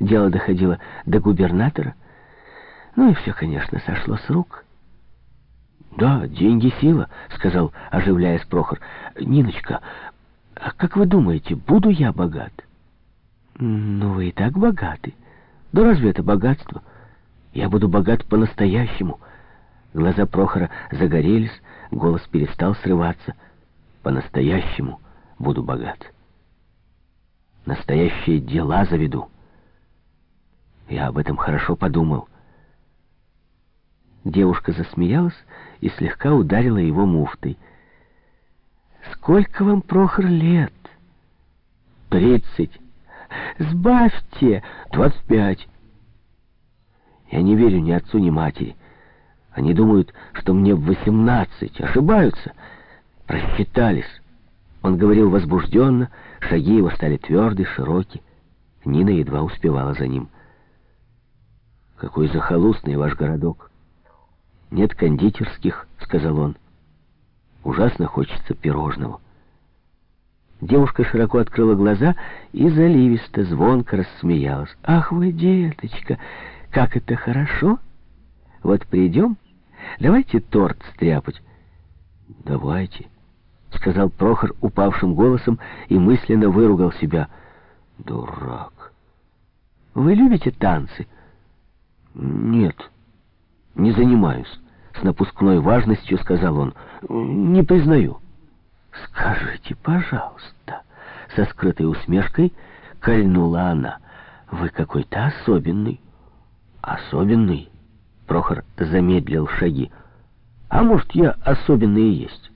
Дело доходило до губернатора. Ну и все, конечно, сошло с рук. «Да, деньги — сила», — сказал, оживляясь Прохор. «Ниночка, а как вы думаете, буду я богат?» «Ну, вы и так богаты. Да разве это богатство? Я буду богат по-настоящему». Глаза Прохора загорелись, голос перестал срываться. «По-настоящему буду богат. Настоящие дела заведу. Я об этом хорошо подумал». Девушка засмеялась и слегка ударила его муфтой. «Сколько вам, Прохор, лет?» «Тридцать». «Сбавьте!» «Двадцать пять». «Я не верю ни отцу, ни матери. Они думают, что мне восемнадцать. Ошибаются. Просчитались». Он говорил возбужденно, шаги его стали твердые, широкие. Нина едва успевала за ним. «Какой захолустный ваш городок!» «Нет кондитерских», — сказал он. «Ужасно хочется пирожного». Девушка широко открыла глаза и заливисто, звонко рассмеялась. «Ах вы, деточка, как это хорошо! Вот придем, давайте торт стряпать». «Давайте», — сказал Прохор упавшим голосом и мысленно выругал себя. «Дурак». «Вы любите танцы?» «Нет, не занимаюсь». С напускной важностью сказал он. «Не признаю». «Скажите, пожалуйста», — со скрытой усмешкой кольнула она. «Вы какой-то особенный». «Особенный?» Прохор замедлил шаги. «А может, я особенный и есть?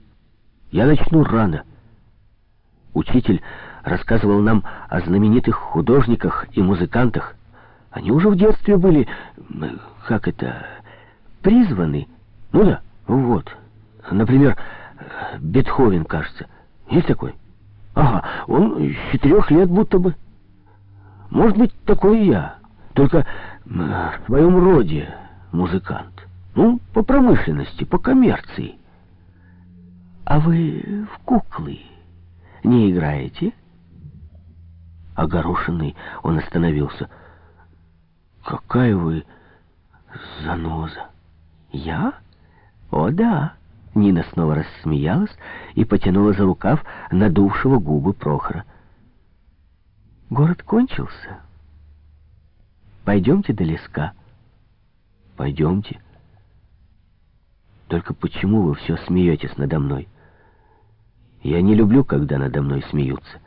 Я начну рано». Учитель рассказывал нам о знаменитых художниках и музыкантах. Они уже в детстве были, как это, призваны ну да, вот. Например, Бетховен, кажется. Есть такой? Ага, он с четырех лет будто бы. Может быть, такой и я. Только в своем роде музыкант. Ну, по промышленности, по коммерции. А вы в куклы не играете? Огорошенный он остановился. Какая вы заноза. Я? «О, да!» Нина снова рассмеялась и потянула за рукав надувшего губы Прохора. «Город кончился. Пойдемте до леска». «Пойдемте». «Только почему вы все смеетесь надо мной?» «Я не люблю, когда надо мной смеются».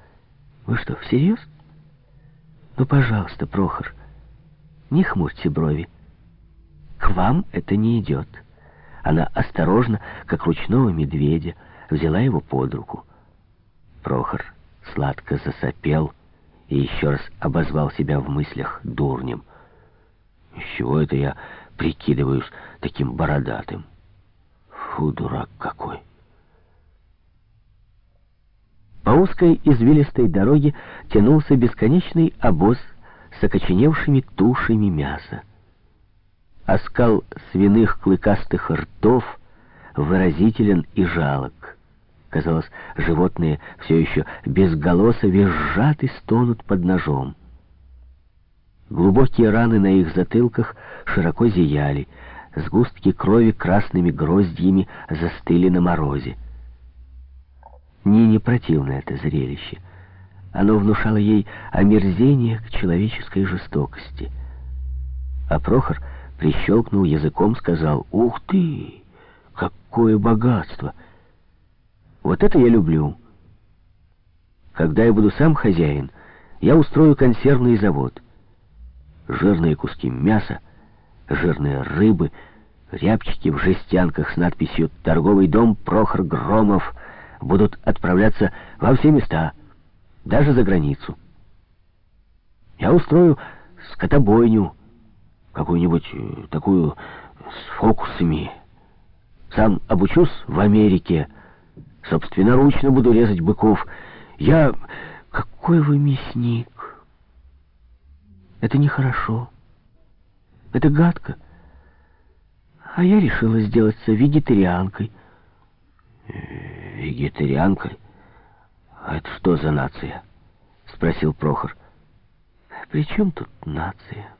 «Вы что, всерьез?» «Ну, пожалуйста, Прохор, не хмурьте брови. К вам это не идет». Она осторожно, как ручного медведя, взяла его под руку. Прохор сладко засопел и еще раз обозвал себя в мыслях дурнем. Из чего это я прикидываюсь таким бородатым? Фу, дурак какой! По узкой извилистой дороге тянулся бесконечный обоз с окоченевшими тушами мяса. Оскал свиных клыкастых ртов выразителен и жалок. Казалось, животные все еще безголосо визжат и стонут под ножом. Глубокие раны на их затылках широко зияли, сгустки крови красными гроздьями застыли на морозе. Нине противно это зрелище. Оно внушало ей омерзение к человеческой жестокости. А Прохор прищелкнул языком, сказал, «Ух ты! Какое богатство! Вот это я люблю! Когда я буду сам хозяин, я устрою консервный завод. Жирные куски мяса, жирные рыбы, рябчики в жестянках с надписью «Торговый дом Прохор Громов» будут отправляться во все места, даже за границу. Я устрою скотобойню, какую-нибудь э, такую с фокусами. Сам обучусь в Америке. Собственноручно буду резать быков. Я... Какой вы мясник! Это нехорошо. Это гадко. А я решила сделаться вегетарианкой. Э, вегетарианкой? Это что за нация? Спросил Прохор. При чем тут нация?